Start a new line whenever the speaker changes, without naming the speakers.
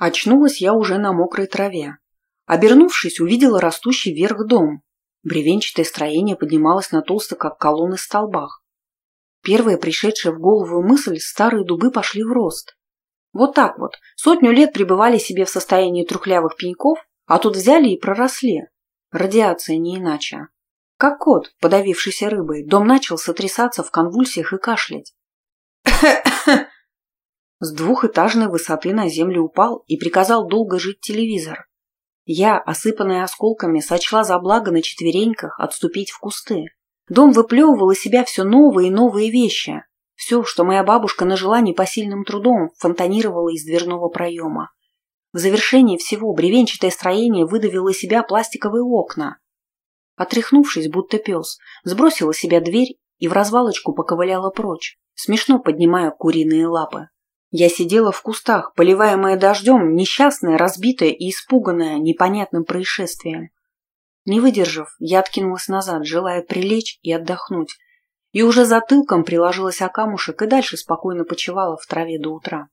Очнулась я уже на мокрой траве. Обернувшись, увидела растущий вверх дом. Бревенчатое строение поднималось на толсто, как колонны столбах. Первая пришедшая в голову мысль – старые дубы пошли в рост. Вот так вот, сотню лет пребывали себе в состоянии трухлявых пеньков, а тут взяли и проросли. Радиация не иначе. Как кот, подавившийся рыбой, дом начал сотрясаться в конвульсиях и кашлять. С двухэтажной высоты на землю упал и приказал долго жить телевизор. Я, осыпанная осколками, сочла за благо на четвереньках отступить в кусты. Дом выплевывал из себя все новые и новые вещи. Все, что моя бабушка нажила непосильным трудом, фонтанировало из дверного проема. В завершении всего бревенчатое строение выдавило из себя пластиковые окна. Отряхнувшись, будто пес, сбросила себя дверь и в развалочку поковыляла прочь, смешно поднимая куриные лапы. Я сидела в кустах, поливаемая дождем, несчастная, разбитая и испуганная непонятным происшествием. Не выдержав, я откинулась назад, желая прилечь и отдохнуть, и уже затылком приложилась о камушек и дальше спокойно почивала в траве до утра.